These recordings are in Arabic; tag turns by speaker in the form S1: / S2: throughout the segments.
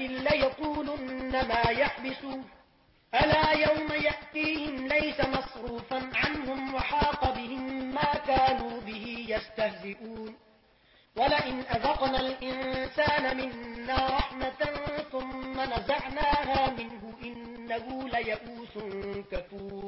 S1: ليقولن ما يحبسون ألا يوم يأتيهم ليس مصروفا عنهم وحاق بهم ما كانوا به يستهزئون ولئن أذقنا الإنسان منا رحمة ثم نزعناها منه إنه ليئوس كفور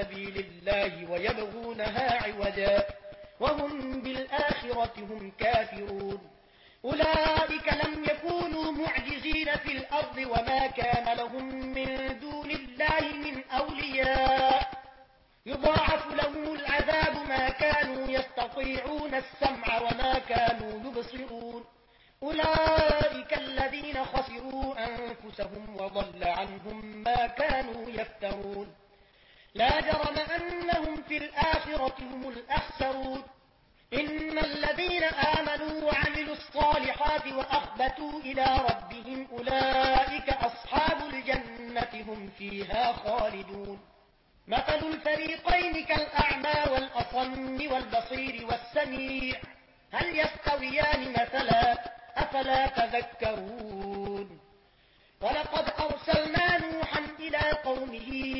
S1: سبيل الله ويبغونها عوجا وهم بالآخرة هم كافرون. أولئك لم يكونوا معجزين في الأرض وما كان لهم من دون الله من أولياء. يضاعف لهم العذاب ما كانوا يستطيعون السمع وما كانوا يبصرون. أولئك الذين خسروا أنفسهم وضل عنهم ما كانوا يفترون. لا جرم أنهم في الآخرة هم الأخسرون. إن الذين آمنوا وعملوا الصالحات وأخبتوا إلى ربهم أولئك أصحاب الجنة هم فيها خالدون. مثل الفريقين كالأعمى والأصم والبصير والسميع. هل يستويان مثلا؟ أفلا تذكرون. ولقد أرسلنا نوحا إلى قومه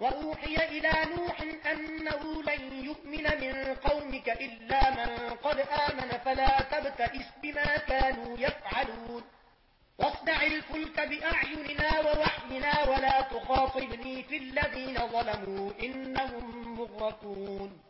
S1: وأوحي إلى نوح أنه لن يؤمن من قومك إلا من قد آمن فلا تبتئس بما كانوا يفعلون. واصدع الفلك بأعيننا ووحينا ولا تخاطبني في الذين ظلموا إنهم مغرقون.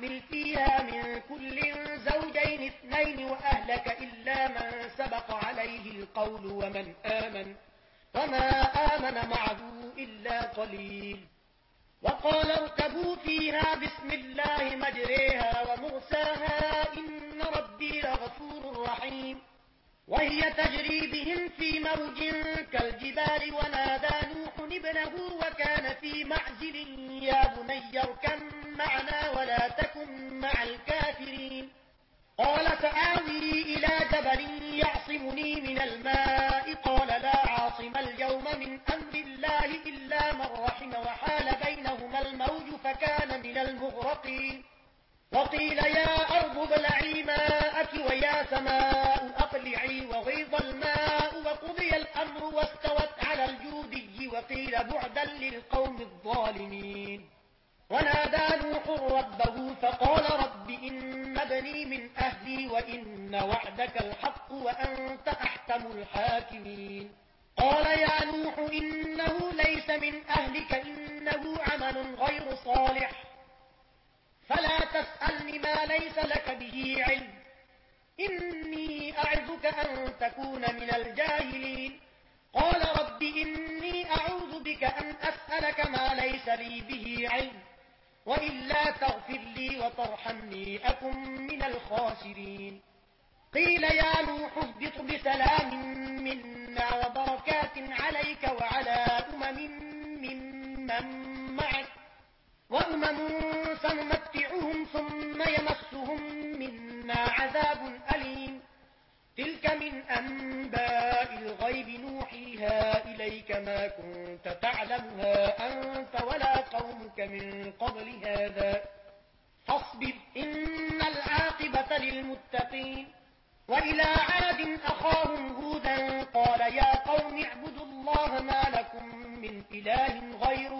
S1: فأحمل فيها من كل زوجين اثنين وأهلك إلا من سبق عليه القول ومن آمن وما آمن معه إلا قليل وقال اركبوا فيها بسم الله مجريها ومغساها إن ربي لغفور رحيم وهي تجري بهم في موج كالجبال ونادى نوح ابنه وكان في معزل يا بني اركم معنا ولا تكن مع الكافرين. قال سآوي إلى جبل يعصمني من الماء. قال لا عاصم اليوم من أمر الله إلا من رحم وحال بينهما الموج فكان من المغرقين. وقيل يا أرض بلعي ماءك ويا سماء أقلعي وغيظ الماء وقضي الأمر واستوت على الجودي وقيل بعدا للقوم الظالمين. ونادى نوح ربه فقال رب إن ابني من أهلي وإن وعدك الحق وأنت أحكم الحاكمين. قال يا نوح إنه ليس من أهلك إنه عمل غير صالح. فلا تسألني ما ليس لك به علم. إني أعذك أن تكون من الجاهلين. قال رب إني أعوذ بك أن أسألك ما ليس لي به علم. وإلا تغفر لي وترحمني أكن من الخاسرين. قيل يا نوح اهبط بسلام منا وبركات عليك وعلى أمم من, من معك. وَمَنْ سَنُمَتِّعُهُمْ ثُمَّ يَمَسُّهُمْ مِنَّا عَذَابٌ أَلِيمٌ تِلْكَ مِنْ أَنْبَاءِ الْغَيْبِ نُوحِيهَا إِلَيْكَ مَا كُنْتَ تَعْلَمُهَا أَنْتَ وَلَا قَوْمُكَ مِنْ قَبْلِ هَذَا فاصبر إن العاقبة للمتقين وإلى عاد أخاهم هودا قال يا قوم اعبدوا الله ما لكم من إله غيره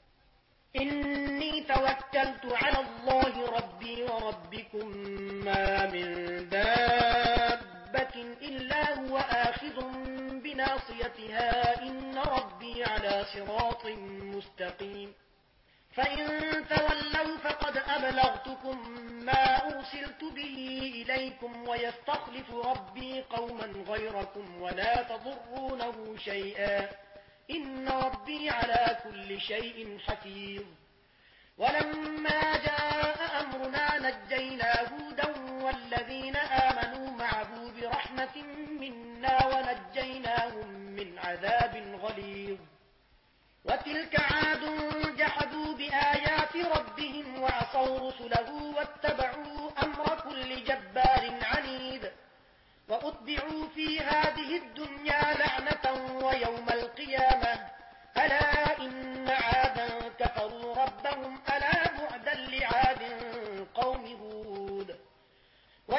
S1: إني توكلت على الله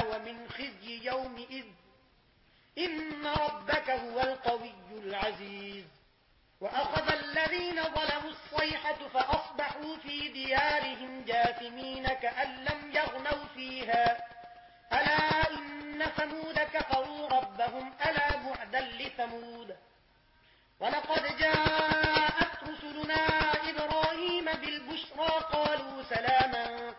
S1: ومن خزي يومئذ. إن ربك هو القوي العزيز. وأخذ الذين ظلموا الصيحة فأصبحوا في ديارهم جاثمين كأن لم يغنوا فيها. ألا إن ثمود كفروا ربهم. ألا بعدا لثمود. ولقد جاءت رسلنا إبراهيم بالبشرى. قالوا سلاما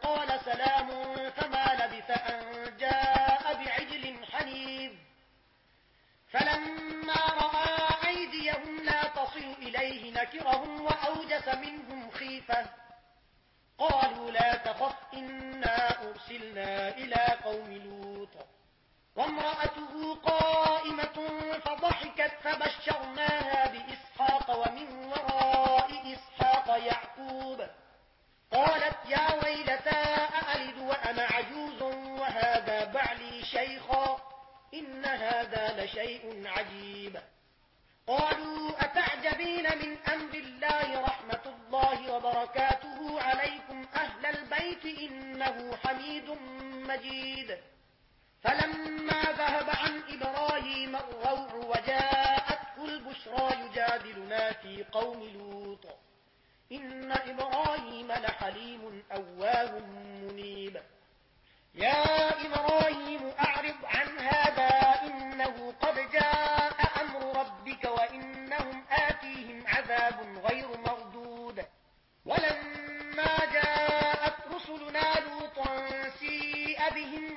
S1: نكرهم وأوجس منهم خيفة. قالوا لا تخف إنا أرسلنا إلى قوم لوط. وامرأة سيء بهم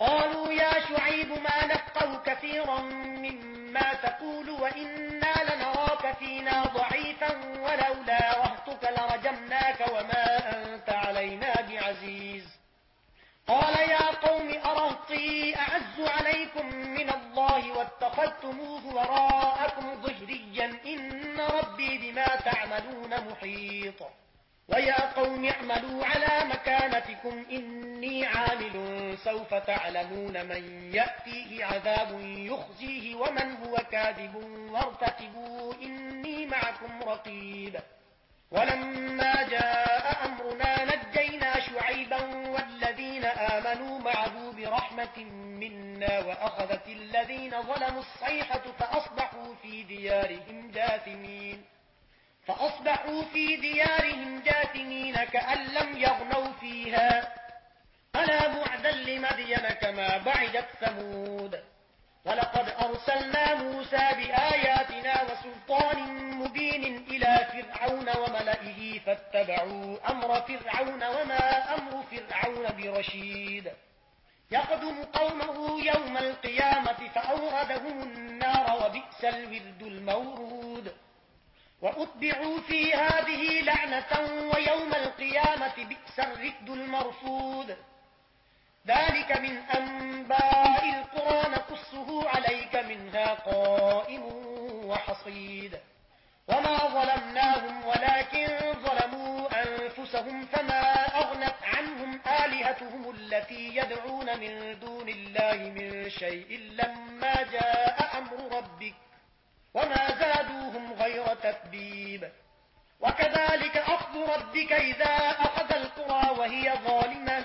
S1: قالوا يا شعيب ما نفقه كثيرا مما تقول وإنا لنراك فينا ضعيفا ولولا رهتك لرجمناك وما أنت علينا بعزيز. قال يا قوم أرهطي أعز عليكم من الله واتخذتموه وراءكم ظهريا إن ربي بما تعملون محيط. ويا قوم اعملوا على فَتَعْلَمُونَ مَنْ يَأْتِيهِ عَذَابٌ يُخْزِيهِ وَمَنْ هُوَ كَاذِبٌ وَارْتَقِبُوا إِنِّي مَعَكُمْ رَقِيبٌ. وَلَمَّا جَاءَ أَمْرُنَا نَجَّيْنَا شُعَيْبًا وَالَّذِينَ آمَنُوا مَعَهُ بِرَحْمَةٍ مِنَّا وَأَخَذَتِ الَّذِينَ ظَلَمُوا الصَّيْحَةُ فَأَصْبَحُوا فِي دِيَارِهِمْ جَاثِمِينَ. فأصبحوا في ديارهم جاثمين كأن لم يغنوا فيها. ألا بعدا لمدين كما بعدت ثمود ولقد أرسلنا موسى بآياتنا وسلطان مبين إلى فرعون وملئه فاتبعوا أمر فرعون وما أمر فرعون برشيد يقدم قومه يوم القيامة فأوردهم النار وبئس الورد المورود وأتبعوا في هذه لعنة ويوم القيامة بئس الرد المرفود ذلك من أنباء القرى نقصه عليك منها قائم وحصيد. وما ظلمناهم ولكن ظلموا أنفسهم فما أغنت عنهم آلهتهم التي يدعون من دون الله من شيء لما جاء أمر ربك وما زادوهم غير تثبيب وكذلك أخذ ربك إذا أخذ القرى وهي ظالمة.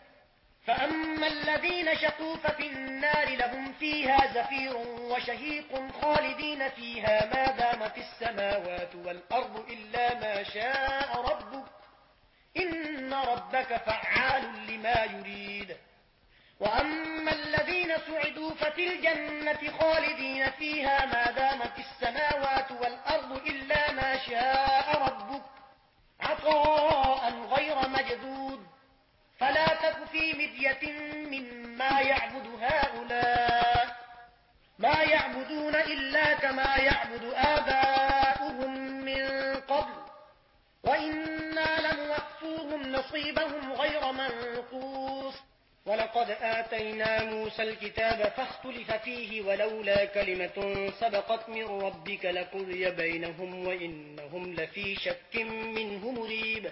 S1: فأما الذين شقوا ففي النار لهم فيها زفير وشهيق خالدين فيها ما دام في السماوات والأرض إلا ما شاء ربك إن ربك فعال لما يريد. وأما الذين سعدوا ففي الجنة خالدين فيها ما دام في السماوات والأرض إلا ما شاء ربك عطاء غير مجدود فلا تك في مدية مما يعبد هؤلاء ما يعبدون إلا كما يعبد آباؤهم من قبل. وإنا لموفوهم نصيبهم غير منقوص. ولقد آتينا موسى الكتاب فاختلف فيه ولولا كلمة سبقت من ربك لقضي بينهم وإنهم لفي شك منه مريب.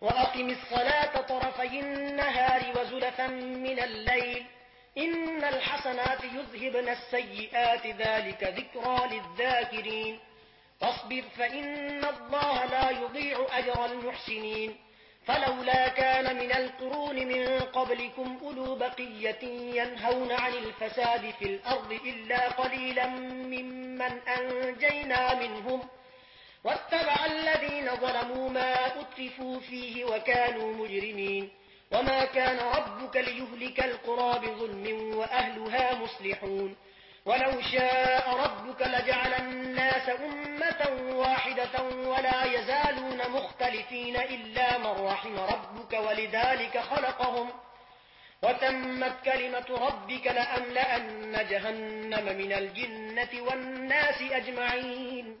S1: وأقم الصلاة طرفي النهار وزلفا من الليل. إن الحسنات يذهبن السيئات ذلك ذكرى للذاكرين. فاصبر فإن الله لا يضيع أجر المحسنين. فلولا كان من القرون من قبلكم أولو بقية ينهون عن الفساد في الأرض إلا قليلا ممن أنجينا منهم ۖ. واتبع الذين ظلموا ما أتفوا فيه وكانوا مجرمين وما كان ربك ليهلك القرى بظلم وأهلها مصلحون ولو شاء ربك لجعل الناس أمة واحدة ولا يزالون مختلفين إلا من رحم ربك ولذلك خلقهم وتمت كلمة ربك لأملأن جهنم من الجنة والناس أجمعين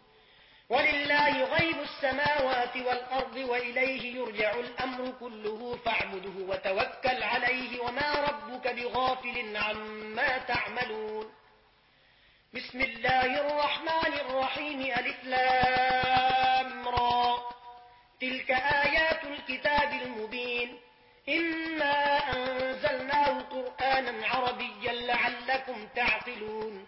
S1: ولله غيب السماوات والأرض وإليه يرجع الأمر كله فاعبده وتوكل عليه وما ربك بغافل عما تعملون. بسم الله الرحمن الرحيم. ألف را. تلك آيات الكتاب المبين. إنا أنزلناه قرآنا عربيا لعلكم تعقلون.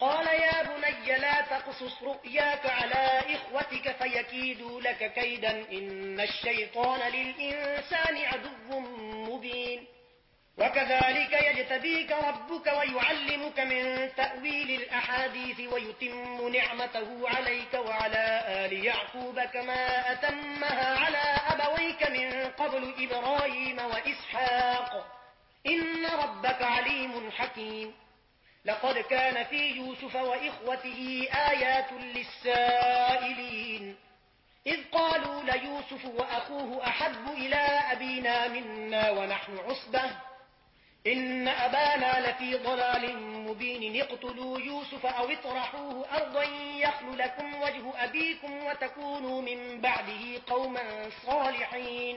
S1: قال يا بني لا تقصص رؤياك على إخوتك فيكيدوا لك كيدا إن الشيطان للإنسان عدو مبين. وكذلك يجتبيك ربك ويعلمك من تأويل الأحاديث ويتم نعمته عليك وعلى آل يعقوب كما أتمها على أبويك من قبل إبراهيم وإسحاق. إن ربك عليم حكيم. لقد كان في يوسف وإخوته آيات للسائلين. إذ قالوا ليوسف وأخوه أحب إلى أبينا منا ونحن عصبة. إن أبانا لفي ضلال مبين. اقتلوا يوسف أو اطرحوه أرضا يخل لكم وجه أبيكم وتكونوا من بعده قوما صالحين.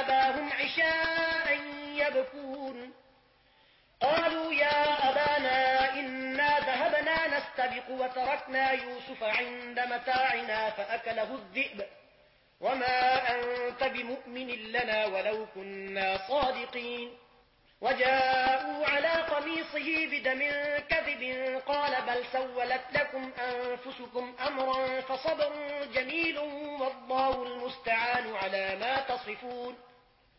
S1: أباهم عشاء يبكون. قالوا يا أبانا إنا ذهبنا نستبق وتركنا يوسف عند متاعنا فأكله الذئب. وما أنت بمؤمن لنا ولو كنا صادقين. وجاءوا على قميصه بدم كذب قال بل سولت لكم أنفسكم أمرا فصبر جميل والله المستعان على ما تصفون.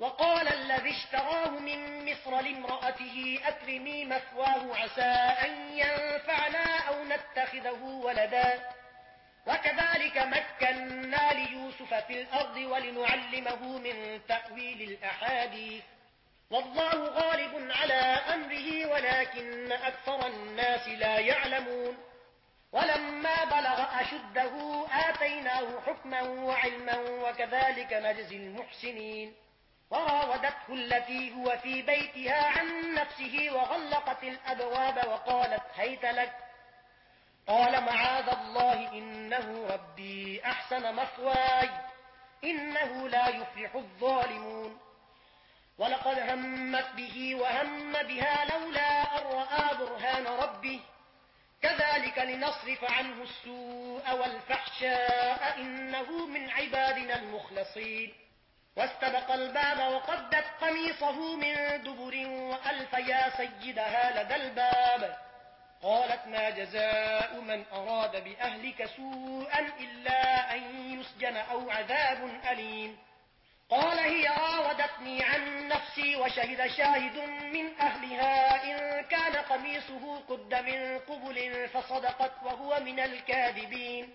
S1: وقال الذي اشتراه من مصر لامرأته أكرمي مثواه عسى أن ينفعنا أو نتخذه ولدا. وكذلك مكنا ليوسف في الأرض ولنعلمه من تأويل الأحاديث. والله غالب على أمره ولكن أكثر الناس لا يعلمون. ولما بلغ أشده آتيناه حكما وعلما وكذلك نجزي المحسنين. وراودته التي هو في بيتها عن نفسه وغلقت الأبواب وقالت هيت لك. قال معاذ الله إنه ربي أحسن مثواي إنه لا يفلح الظالمون. ولقد همت به وهم بها لولا أن رأى برهان ربه. كذلك لنصرف عنه السوء والفحشاء إنه من عبادنا المخلصين. واستبق الباب وقدت قميصه من دبر وألف يا سيدها لدى الباب. قالت ما جزاء من أراد بأهلك سوءا إلا أن يسجن أو عذاب أليم. قال هي راودتني عن نفسي وشهد شاهد من أهلها إن كان قميصه قد من قبل فصدقت وهو من الكاذبين.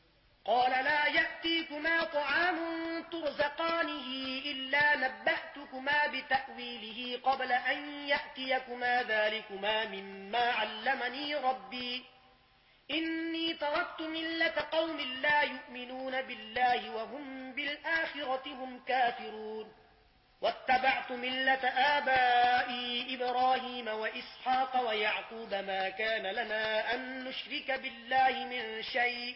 S1: قال لا يأتيكما طعام ترزقانه إلا نبأتكما بتأويله قبل أن يأتيكما ذلكما مما علمني ربي. إني تركت ملة قوم لا يؤمنون بالله وهم بالآخرة هم كافرون. واتبعت ملة آبائي إبراهيم وإسحاق ويعقوب ما كان لنا أن نشرك بالله من شيء.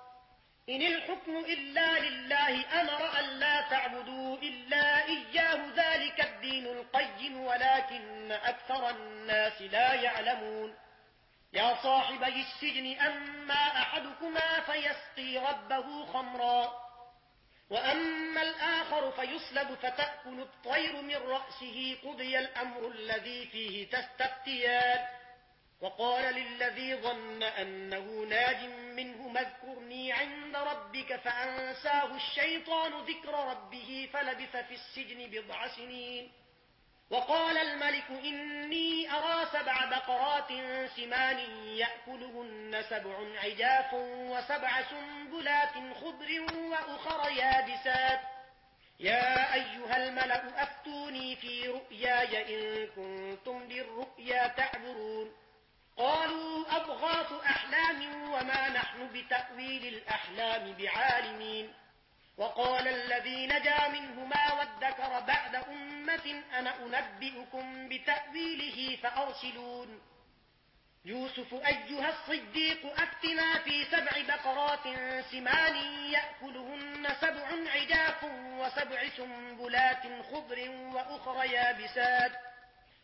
S1: إن الحكم إلا لله أمر أن لا تعبدوا إلا إياه ذلك الدين القيم ولكن أكثر الناس لا يعلمون. يا صاحبي السجن أما أحدكما فيسقي ربه خمرا وأما الآخر فيسلب فتأكل الطير من رأسه قضي الأمر الذي فيه تستفتيان. وقال للذي ظن أنه ناج منه مذكرني عند ربك فأنساه الشيطان ذكر ربه فلبث في السجن بضع سنين. وقال الملك إني أرى سبع بقرات سمان يأكلهن سبع عجاف وسبع سنبلات خضر وأخر يابسات. يا أيها الملأ أفتوني في رؤياي إن كنتم للرؤيا تعبرون. قالوا أضغاث أحلام وما نحن بتأويل الأحلام بعالمين. وقال الذي نجا منهما وادكر بعد أمة أنا أنبئكم بتأويله فأرسلون يوسف أيها الصديق أكتنا في سبع بقرات سمان يأكلهن سبع عجاف وسبع سنبلات خضر وأخرى يابسات.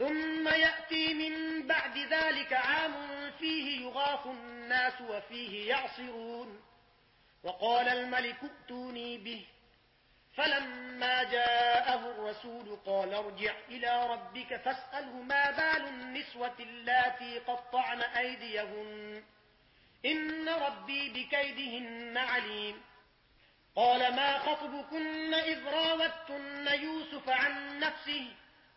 S1: ثم يأتي من بعد ذلك عام فيه يغاث الناس وفيه يعصرون. وقال الملك ائتوني به. فلما جاءه الرسول قال ارجع إلى ربك فاسأله ما بال النسوة التي قطعن أيديهن. إن ربي بكيدهن عليم. قال ما خطبكن إذ راوتن يوسف عن نفسه؟